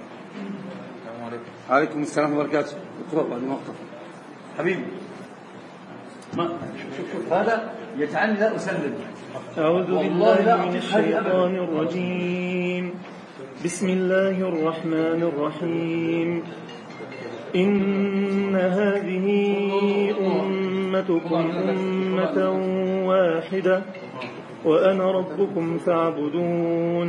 السلام عليكم. عليكم السلام ورحمة الله وبركاته. اقرأ بعد ما أقرأ. حبيبي. ما شوف شوف شوف هذا يجعلني لا أسلم أعوذ بالله من. الشيطان الرجيم. بسم الله الرحمن الرحيم. إن هذه أمتكم أمة واحدة وأنا ربكم فاعبدون.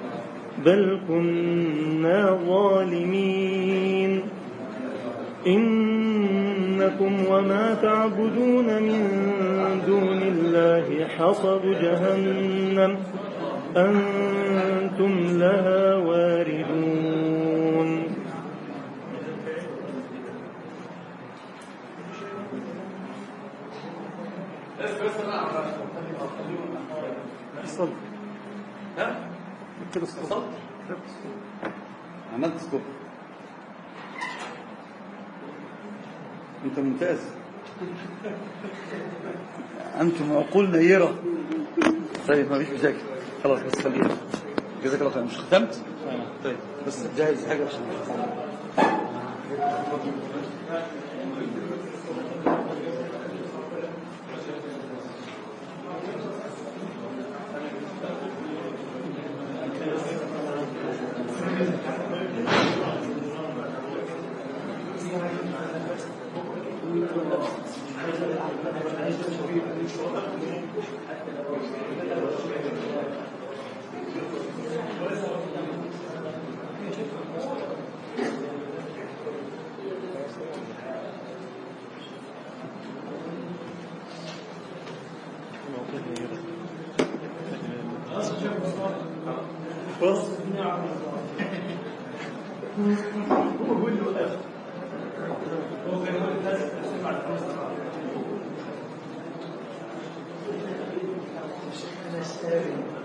بل كنا ظالمين. إنكم وما تعبدون من دون الله حصب جهنم. أنتم لها واردون. صل ها؟ كده عملت ستوب انت ممتاز. أنتم عقول نيرة. طيب ما فيش مشاكل. خلاص بس خلينا. جزاك الله خير. مش ختمت؟ طيب بس جهز حاجة عشان どうぞ。ستوب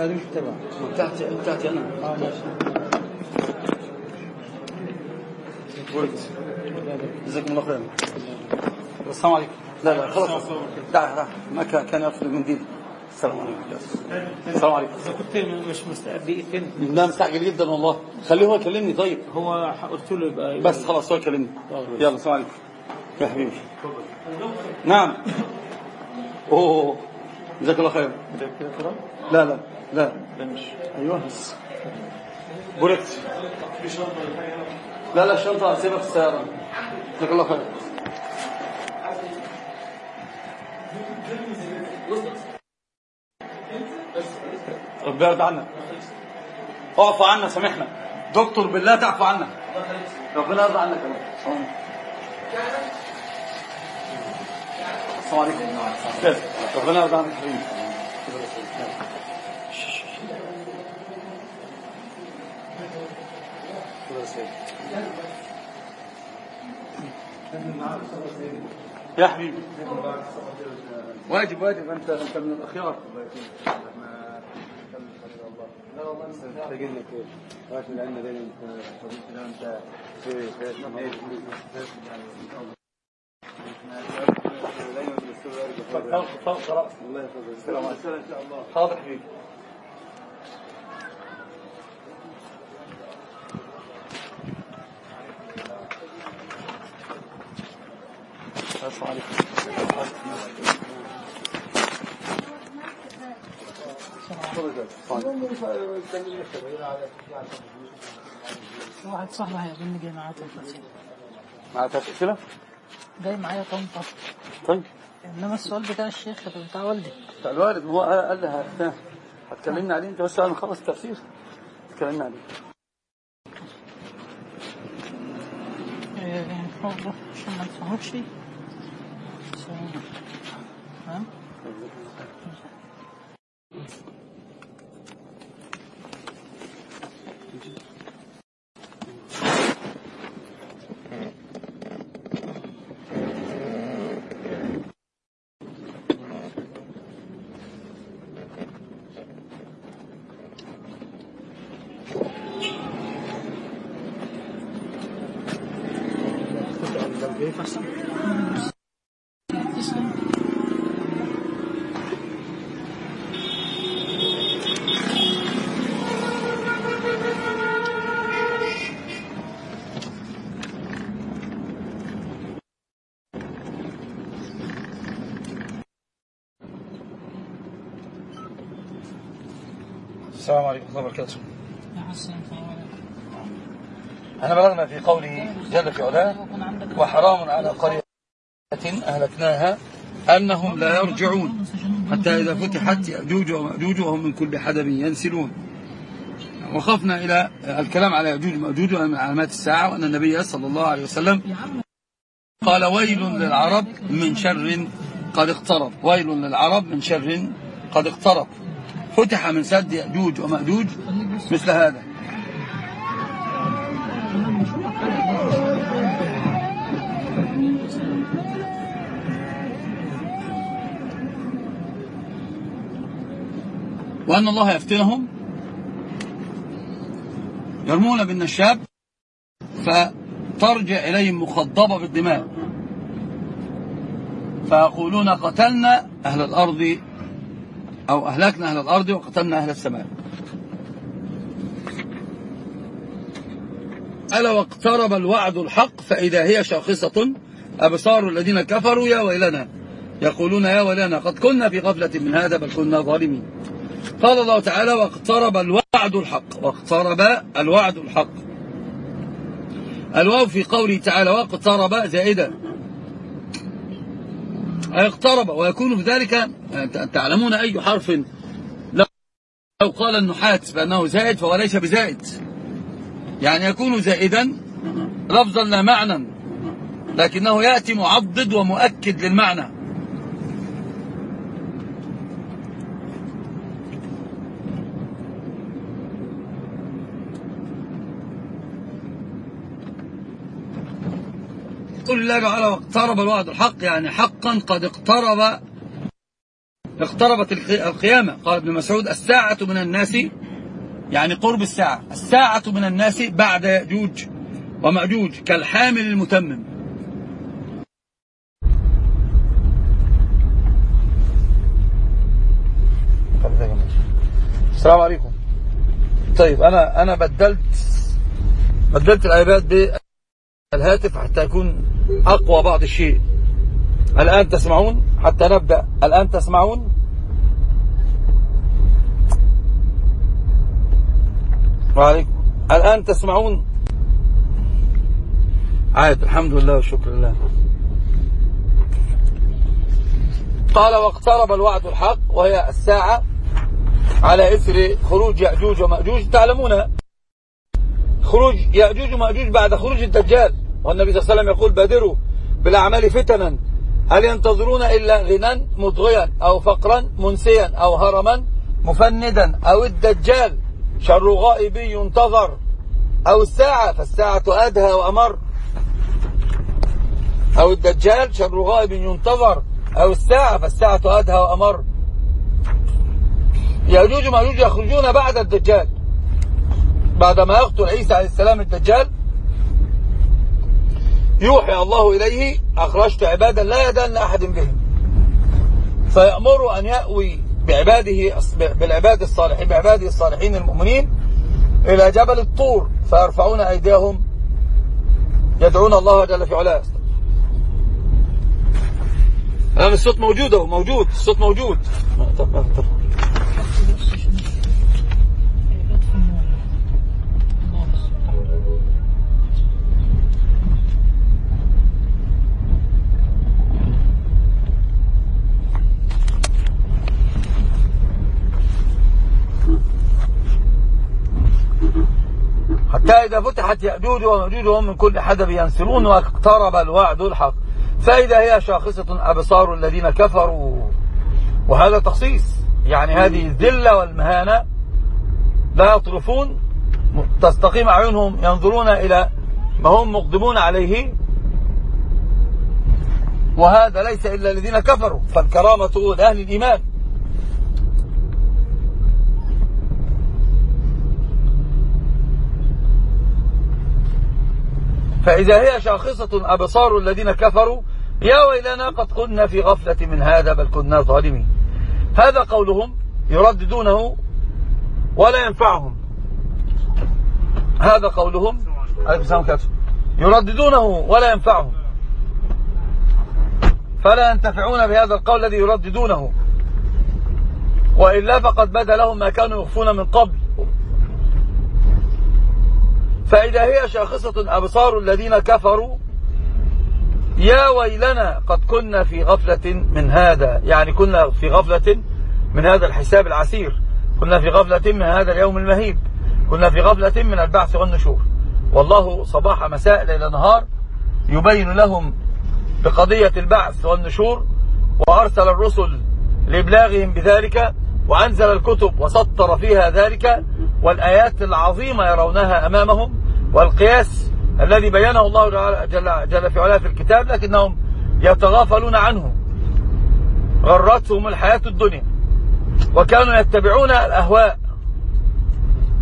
لا دي مش تبع بتاعتي بتاعتي أنا. آه ماشي. جزاكم الله خيرا. السلام عليكم. لا لا خلاص. لا لا. ما كان كان يرفض المنديل السلام عليكم. السلام عليكم. اذا كنت مش مستعد. دقيقتين لا مستعجل جدا والله. خليه هو يكلمني. طيب. هو قلت له يبقى بس خلاص هو يكلمني. طيب. يلا السلام عليكم. يا حبيبي. نعم. أوه. جزاك الله خير. لا لا. لا. أيوه. بوركت لا لا الشنطه سيبها في السيارة. جزاك الله خير. ربنا يرضى عنك اعفو عنا سامحنا. دكتور بالله تعفو عنا. ربنا يرضى عنك يا رب السلام عليكم. ربنا يرضى عنك حبيبي يا حبيبي. واجب واجب. انت أنت من الأخيار. لا والله انت محتاجين كويس واش اللي عندنا دايما انت في في فوق فوق راس الله يحفظك. السلام عليكم. ان شاء الله حاضر حبيبي. عليكم واحد صاحبي هيقابلني جاي معاه طنطا. معك اسئله جاي معايا طنطا. طيب. انما السؤال بتاع الشيخ بتاع والدي. بتاع الوالد هو قال لها هتكلمنا عليه. انت بس أنا خلص التفسير. تكلمنا عليه. فوق عشان ما Thank you. السلام عليكم ورحمة الله وبركاته. عليكم إحنا بلغنا في قوله جل في علاه وحرام على قرية أهلكناها أنهم لا يرجعون. حتى إذا فتحت يأجوج ومأجوج وهم من كل حدب ينسلون. وخفنا إلى الكلام على يأجوج ومأجوج من علامات الساعة وأن النبي صلى الله عليه وسلم قال ويل للعرب من شر قد اقترب. ويل للعرب من شر قد اقترب. فتح من سد يأجوج ومأجوج مثل هذا. وأن الله يفتنهم يرمون بالنشاب فترجع إليهم مخضبة بالدماء فيقولون قتلنا أهل الأرض أو أهلكنا أهل الأرض وقتلنا أهل السماء. ألا واقترب الوعد الحق فإذا هي شاخصة؟ أبصار الذين كفروا يا ويلنا. يقولون يا ويلنا قد كنا في غفلة من هذا بل كنا ظالمين. قال الله تعالى واقترب الوعد الحق. واقترب الوعد الحق. الواو في قوله تعالى واقترب زائدة أي اقترب ويكون في ذلك تعلمون أي حرف؟ لو قال النحاة بأنه زائد فهو ليس بزائد. يعني يكون زائدا لفظا لا معنى لكنه يأتي معضد ومؤكد للمعنى. قل الله تعالى واقترب الوعد الحق يعني حقا قد اقترب اقتربت القي- القيامة. قال ابن مسعود الساعة من الناس يعني قرب الساعة الساعة من الناس بعد يأجوج ومأجوج كالحامل المتمم. السلام عليكم. طيب أنا أنا بدلت بدلت الايباد بالهاتف حتى يكون أقوى بعض الشيء. الآن تسمعون؟ حتى نبدأ. الآن تسمعون؟ وعليكم. الآن تسمعون؟ عاد الحمد لله والشكر لله. قال واقترب الوعد الحق وهي الساعة على إثر خروج يأجوج ومأجوج. تعلمون خروج يأجوج ومأجوج بعد خروج الدجال. والنبي صلى الله عليه وسلم يقول بادروا بالأعمال فتنا. هل ينتظرون إلا غنى مطغيا أو فقرا منسيا أو هرما مفندا أو الدجال؟ شر غائب ينتظر. أو الساعة فالساعة أدهى وأمر. أو الدجال شر غائب ينتظر. أو الساعة فالساعة أدهى وأمر. يأجوج ومأجوج يخرجون بعد الدجال. بعدما يقتل عيسى عليه السلام الدجال يوحي الله إليه أخرجت عبادا لا يدان أحد بهم. فيأمر أن يأوي بعباده بالعباد الصالحين بعباده الصالحين المؤمنين إلى جبل الطور فيرفعون أيديهم يدعون الله جل في علاه. الصوت موجود أهو موجود الصوت موجود. حتى إذا فتحت يأجوج ومأجوج وهم من كل حدب ينسلون واقترب الوعد الحق. فإذا هي شاخصة أبصار الذين كفروا. وهذا تخصيص. يعني هذه الذلة والمهانة لا يطرفون. تستقيم أعينهم ينظرون إلى ما هم مقدمون عليه. وهذا ليس إلا الذين كفروا. فالكرامة لأهل الإيمان. فإذا هي شاخصة أبصار الذين كفروا يا ويلنا قد كنا في غفلة من هذا بل كنا ظالمين. هذا قولهم يرددونه ولا ينفعهم. هذا قولهم يرددونه ولا ينفعهم. فلا ينتفعون بهذا القول الذي يرددونه. وإلا فقد بدا لهم ما كانوا يخفون من قبل. فإذا هي شاخصة أبصار الذين كفروا يا ويلنا قد كنا في غفلة من هذا. يعني كنا في غفلة من هذا الحساب العسير. كنا في غفلة من هذا اليوم المهيب. كنا في غفلة من البعث والنشور. والله صباح مساء ليل نهار يبين لهم بقضية البعث والنشور وأرسل الرسل لإبلاغهم بذلك وأنزل الكتب وسطر فيها ذلك والآيات العظيمة يرونها أمامهم. والقياس الذي بينه الله جل, جل في علاه في الكتاب لكنهم يتغافلون عنه. غرتهم الحياة الدنيا. وكانوا يتبعون الأهواء.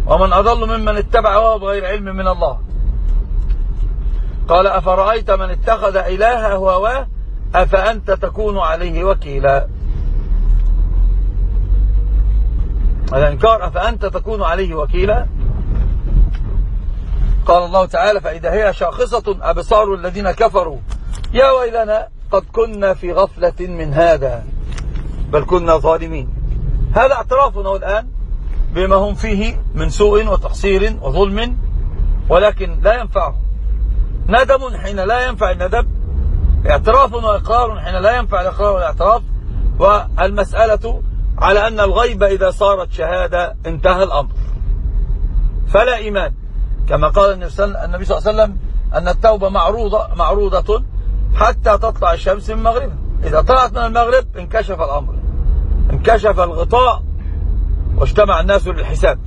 ومن أضل ممن اتبع وهو بغير علم من الله. قال أفرأيت من اتخذ إلهه هواه أفأنت تكون عليه وكيلا. الإنكار أفأنت تكون عليه وكيلا؟ قال الله تعالى فإذا هي شاخصة أبصار الذين كفروا. يا ويلنا قد كنا في غفلة من هذا بل كنا ظالمين. هذا اعترافنا الآن بما هم فيه من سوء وتقصير وظلم ولكن لا ينفعهم. ندم حين لا ينفع الندم اعتراف وإقرار حين لا ينفع الإقرار والاعتراف. والمسألة على أن الغيب إذا صارت شهادة انتهى الأمر. فلا إيمان. كما قال النبي صلى الله عليه وسلم أن التوبة معروضة, معروضة حتى تطلع الشمس من مغربها إذا طلعت من المغرب انكشف الأمر. انكشف الغطاء واجتمع الناس للحساب.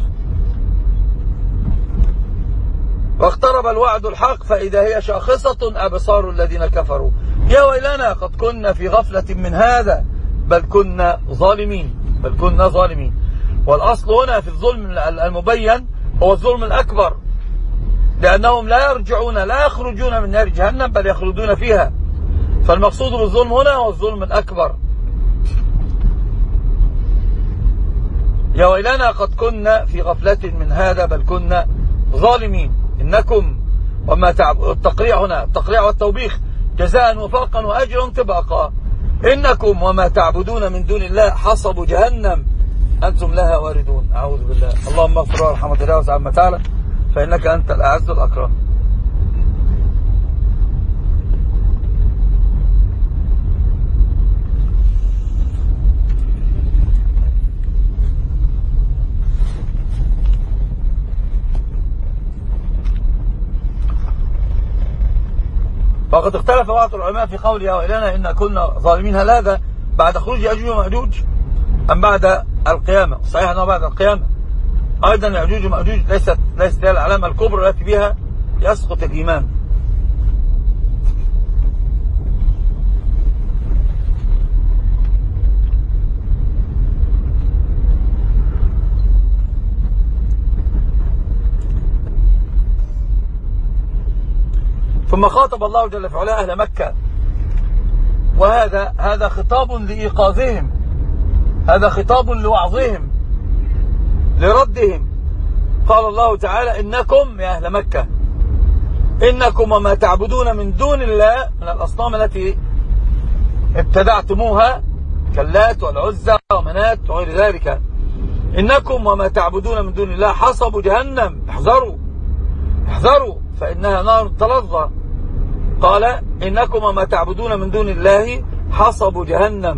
واقترب الوعد الحق فإذا هي شاخصة أبصار الذين كفروا. يا ويلنا قد كنا في غفلة من هذا بل كنا ظالمين. بل كنا ظالمين. والأصل هنا في الظلم المبين هو الظلم الأكبر. لأنهم لا يرجعون لا يخرجون من نار جهنم بل يخلدون فيها. فالمقصود بالظلم هنا هو الظلم الأكبر. يا ويلنا قد كنا في غفلة من هذا بل كنا ظالمين. إنكم وما تعب التقريع هنا التقريع والتوبيخ جزاء وفاقا وأجرا طباقا إنكم وما تعبدون من دون الله حصب جهنم. أنتم لها واردون. أعوذ بالله. اللهم اغفر وارحم وتجاوز عما تعالى. فإنك أنت الأعز الأكرم. وقد اختلف بعض العلماء في قوله وإلينا إن كنا ظالمين. هل هذا بعد خروج يأجوج ومأجوج أم بعد القيامة؟ صحيح أنه بعد القيامة. أيضا يأجوج ومأجوج ليست ليست هي العلامة الكبرى التي بها يسقط الإيمان. ثم خاطب الله جل في علاه أهل مكة. وهذا هذا خطاب لإيقاظهم. هذا خطاب لوعظهم. لردهم. قال الله تعالى إنكم يا أهل مكة إنكم وما تعبدون من دون الله من الأصنام التي ابتدعتموها كاللات والعزة ومنات وغير ذلك. إنكم وما تعبدون من دون الله حصب جهنم احذروا احذروا فإنها نار تلظى. قال إنكم وما تعبدون من دون الله حصب جهنم.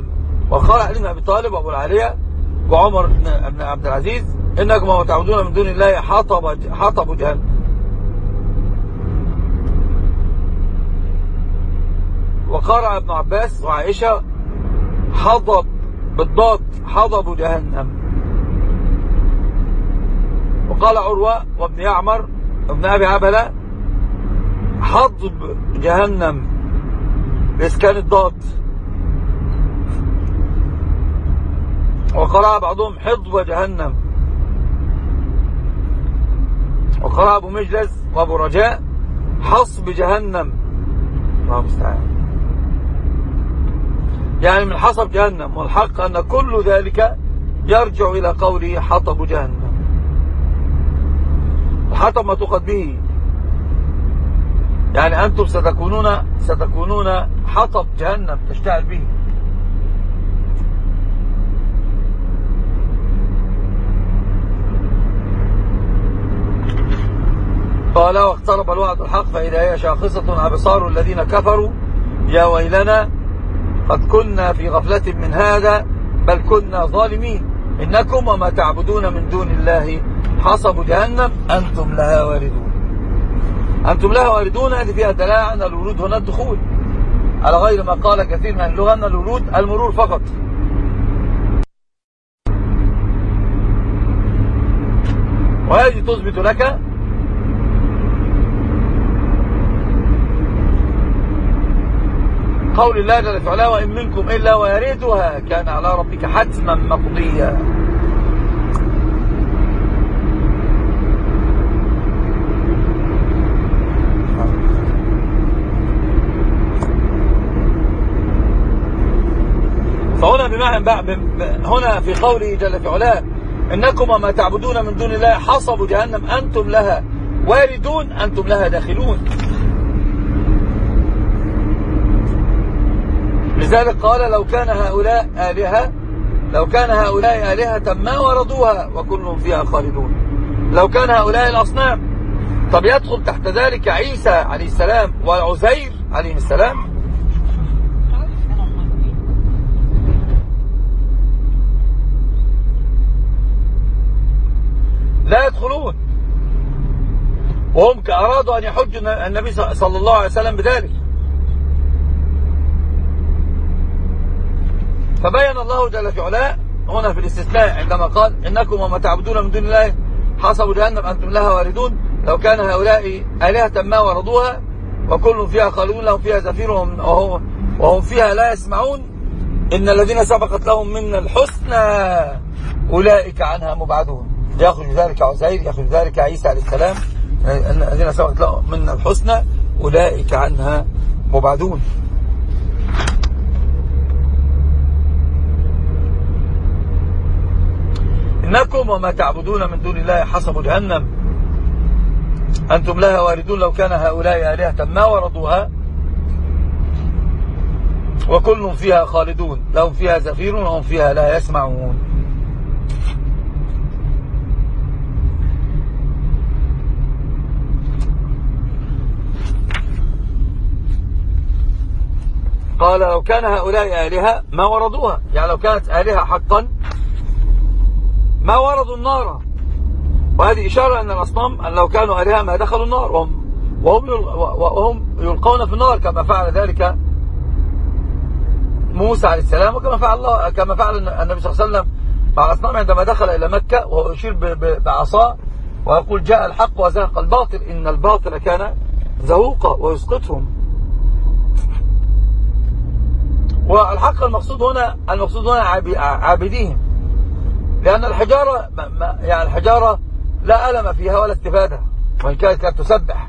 وقال علي بن أبي طالب وأبو العالية وعمر بن عبد العزيز إنكم وما تعبدون من دون الله حطب حطب جهنم وقرأ ابن عباس وعائشة حضب بالضاد حضب جهنم. وقال عروة وابن يعمر ابن أبي عبلة حضب جهنم بإسكان الضاد. وقرأ بعضهم حضب جهنم. وقرأ أبو مجلس وأبو رجاء حصب جهنم الله المستعان. يعني من حصب جهنم والحق أن كل ذلك يرجع إلى قوله حطب جهنم. الحطب ما تقد به. يعني أنتم ستكونون ستكونون حطب جهنم تشتعل به. قال واقترب الوعد الحق فإذا هي شاخصة أبصار الذين كفروا يا ويلنا قد كنا في غفلة من هذا بل كنا ظالمين. إنكم وما تعبدون من دون الله حصب جهنم أنتم لها واردون. أنتم لها واردون هذه فيها دلاء أن الورود هنا الدخول. على غير ما قال كثير من اللغة أن الورود المرور فقط. وهذه تثبت لك قول الله جل وعلا وإن منكم إلا واردها كان على ربك حتما مقضيا. فهنا بمعنى هنا في قوله جل في علاه إنكم وما تعبدون من دون الله حصب جهنم أنتم لها واردون أنتم لها داخلون. لذلك قال لو كان هؤلاء آلهة لو كان هؤلاء آلهة ما وردوها وكلهم فيها خالدون. لو كان هؤلاء الأصنام. طب يدخل تحت ذلك عيسى عليه السلام وعزير عليه السلام؟ لا يدخلون. وهم أرادوا أن يحجوا النبي صلى الله عليه وسلم بذلك. فبين الله جل في علاه هنا في الاستثناء عندما قال إنكم وما تعبدون من دون الله حصبوا جهنم أنتم لها واردون. لو كان هؤلاء آلهة ما وردوها وكل فيها خالدون لهم فيها زفير وهم, وهم فيها لا يسمعون. إن الذين سبقت لهم من الحسنى أولئك عنها مبعدون. يخرج ذلك عزير يخرج ذلك عيسى عليه السلام. أن الذين سبقت لهم من الحسنى أولئك عنها مبعدون. إنكم وما تعبدون من دون الله حسب جهنم. أنتم لها واردون لو كان هؤلاء آلهة ما وردوها؟ وكل فيها خالدون. لهم فيها زفير وهم فيها لا يسمعون. قال لو كان هؤلاء آلهة ما وردوها. يعني لو كانت آلهة حقا ما وردوا النار. وهذه إشارة أن الأصنام أن لو كانوا آلهة ما دخلوا النار. وهم, وهم, وهم يلقون في النار كما فعل ذلك موسى عليه السلام وكما فعل الله كما فعل النبي صلى الله عليه وسلم مع الأصنام عندما دخل إلى مكة وهو يشير بعصاه ويقول جاء الحق وزهق الباطل إن الباطل كان زهوقا ويسقطهم. والحق المقصود هنا المقصود هنا عابديهم. لأن الحجارة يعني الحجارة لا ألم فيها ولا استفادة وإن كانت كانت تسبح.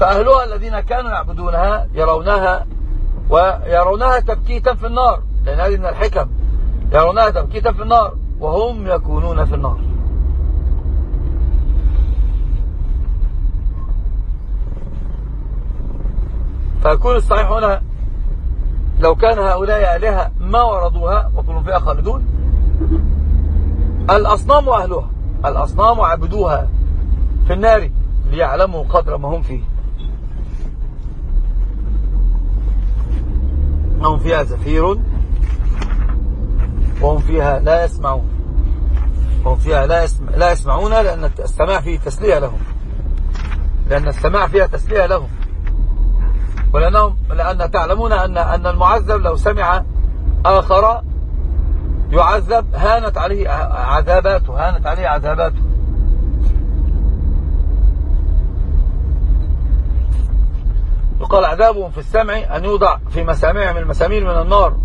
فأهلها الذين كانوا يعبدونها يرونها ويرونها تبكيتا في النار لأن هذه من الحكم يرونها تبكيتا في النار وهم يكونون في النار. فيكون الصحيح هنا لو كان هؤلاء آلهة ما وردوها؟ وكلهم فيها خالدون. الأصنام وأهلها الأصنام عبدوها في النار ليعلموا قدر ما هم فيه. هم فيها زفير وهم فيها لا يسمعون. وهم فيها لا, يسمع لا يسمعون لأن السماع فيه تسلية لهم. لأن السماع فيها تسلية لهم. ولأنهم لأن تعلمون أن أن المعذب لو سمع آخر يعذب هانت عليه عذاباته هانت عليه عذاباته. يقال عذابهم في السمع أن يوضع في مسامع من المسامير من النار.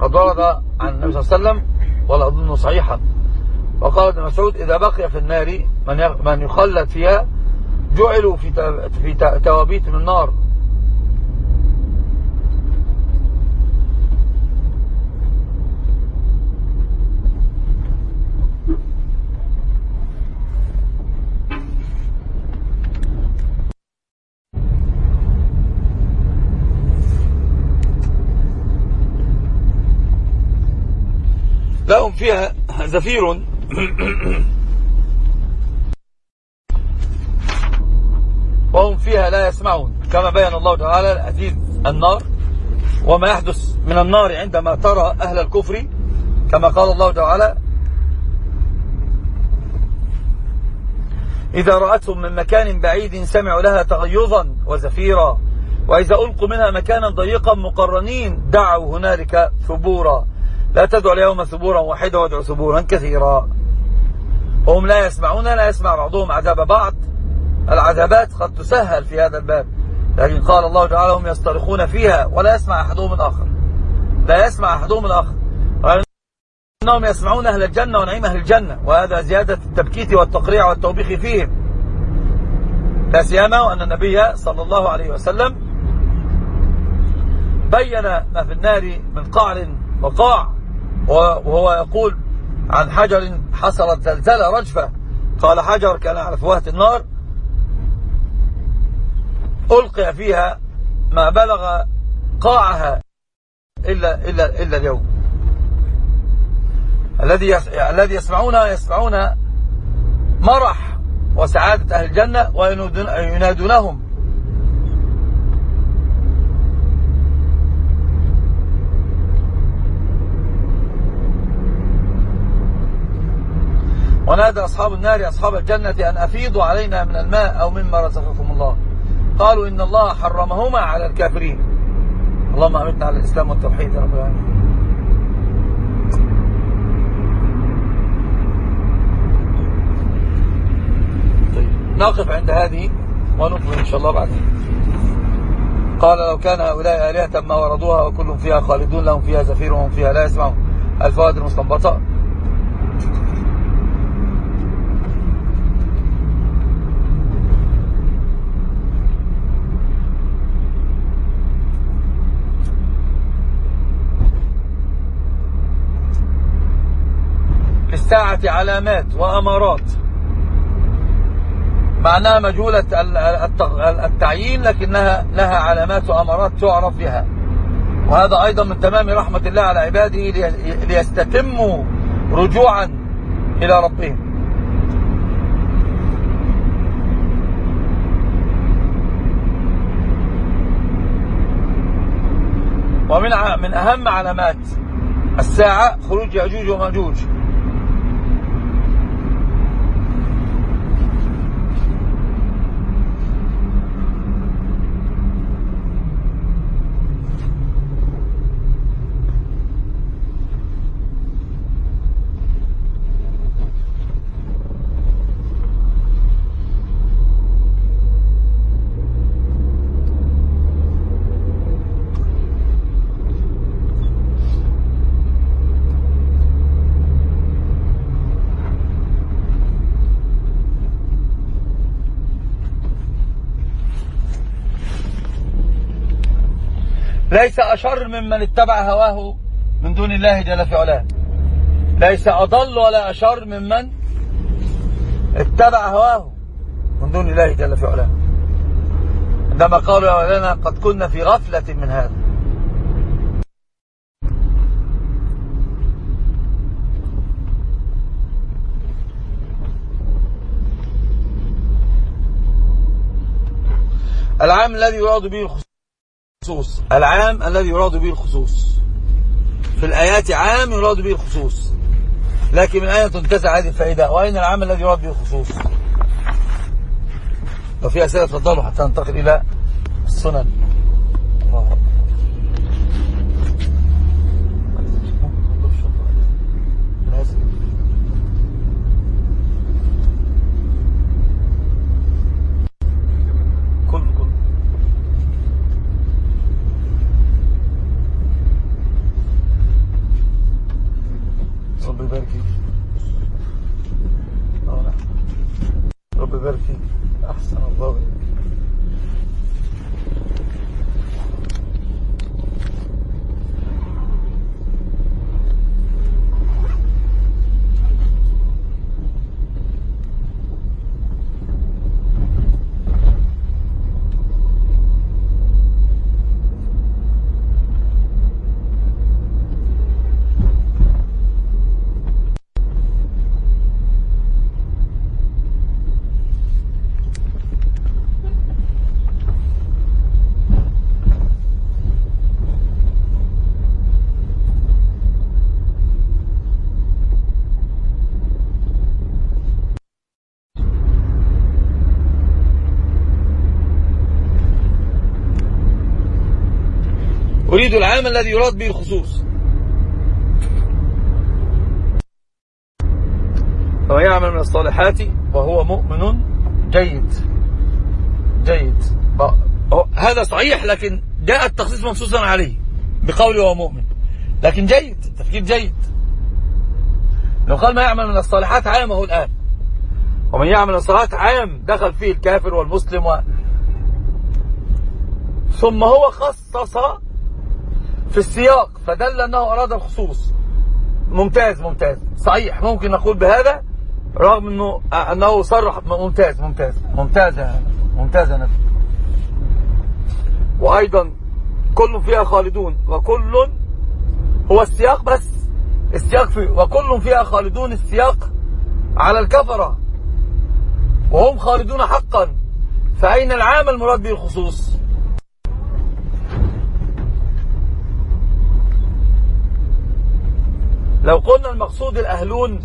قد ورد عن النبي صلى الله عليه وسلم ولا أظنه صحيحا. وقال ابن مسعود إذا بقي في النار من من يخلد فيها جعلوا في في توابيت من نار لهم فيها زفير. وهم فيها لا يسمعون. كما بين الله تعالى العزيز النار وما يحدث من النار عندما ترى أهل الكفر كما قال الله تعالى إذا رأتهم من مكان بعيد سمعوا لها تغيظا وزفيرا. وإذا ألقوا منها مكانا ضيقا مقرنين دعوا هنالك ثبورا. لا تدعوا اليوم ثبورا واحدا وادعوا ثبورا كثيرا. وهم لا يسمعون لا يسمع بعضهم عذاب بعض. العذابات قد تسهل في هذا الباب. لكن قال الله تعالى هم يصطرخون فيها ولا يسمع أحدهم الآخر. لا يسمع أحدهم الآخر. أنهم يسمعون أهل الجنة ونعيم أهل الجنة. وهذا زيادة التبكيت والتقريع والتوبيخ فيهم لا سيما وأن النبي صلى الله عليه وسلم بين ما في النار من قعر وقاع. وهو يقول عن حجر حصلت زلزلة رجفة. قال حجر كان على فوهة النار. ألقي فيها ما بلغ قاعها إلا, إلا, إلا اليوم. الذي الذي يسمعون يسمعون مرح وسعادة أهل الجنة وينادونهم ونادى أصحاب النار أصحاب الجنة أن أفيضوا علينا من الماء أو مما رزقكم الله. قالوا إن الله حرمهما على الكافرين. اللهم أمتنا على الإسلام والتوحيد يا رب العالمين. طيب نقف عند هذه ونكمل إن شاء الله بعدين قال لو كان هؤلاء آلهة ما وردوها وكل فيها خالدون لهم فيها زفير وهم فيها لا يسمعون. الفوائد المستنبطة. علامات وأمارات. معناها مجهولة ال- الت- التعيين لكنها لها علامات وأمارات تعرف بها. وهذا أيضا من تمام رحمة الله على عباده لي- ليستتموا رجوعا إلى ربهم. ومن من أهم علامات الساعة خروج يأجوج ومأجوج ليس أشر ممن اتبع هواه من دون الله جل في علاه. ليس أضل ولا أشر ممن اتبع هواه من دون الله جل في علاه. عندما قالوا لنا قد كنا في غفلة من هذا. العام الذي يراد به الخصوص. العام الذي يراد به الخصوص. في الآيات عام يراد به الخصوص. لكن من أين تنتزع هذه الفائدة؟ وأين العام الذي يراد به الخصوص؟ لو في أسئلة تفضلوا حتى ننتقل إلى السنن الله أكبر. لازم. كل كل رب يبارك فيك آه، نعم. رب يبارك فيك احسن الله إليك. العام الذي يراد به الخصوص. فمن يعمل من الصالحات وهو مؤمن جيد. جيد. هو- هذا صحيح لكن جاء التخصيص منصوصا عليه بقوله هو مؤمن. لكن جيد تفكير جيد. لو قال ما يعمل من الصالحات عام هو الآن. ومن يعمل الصالحات عام دخل فيه الكافر والمسلم و... ثم هو خصص في السياق فدل أنه أراد الخصوص. ممتاز ممتاز. صحيح ممكن نقول بهذا رغم أنه أنه صرح ممتاز ممتاز. ممتاز ممتاز نبي وأيضا كل فيها خالدون وكل هو السياق بس. السياق في وكل فيها خالدون السياق على الكفرة. وهم خالدون حقا. فأين العام المراد به الخصوص؟ لو قلنا المقصود الأهلون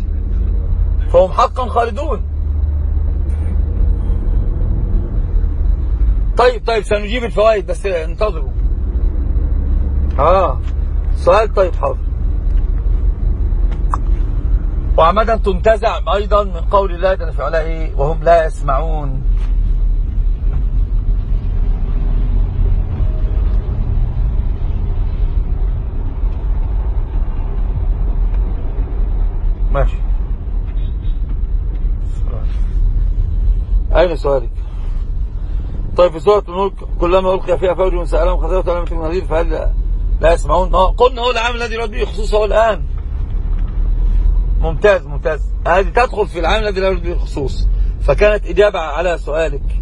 فهم حقا خالدون. طيب طيب سنجيب الفوائد بس انتظروا. آه سؤال طيب حاضر. وعمدا تنتزع أيضا من قول الله جل في علاه وهم لا يسمعون ماشي أين سؤالك؟ طيب في سورة الملك كلما ألقي فيها فوج سألهم خزنة لم تكن نذير فهل لا يسمعون؟ قلنا هو العام الذي يرد به خصوصه الآن. ممتاز ممتاز. هذه تدخل في العام الذي لا يرد به الخصوص فكانت إجابة على سؤالك.